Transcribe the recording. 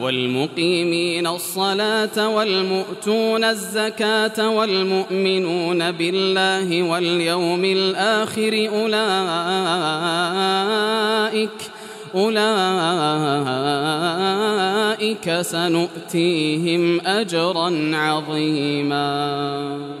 والمقيمين الصلاة والمؤتون الزكاة والمؤمنون بالله واليوم الآخر أولئك أولئك سنؤتيهم أجرا عظيما.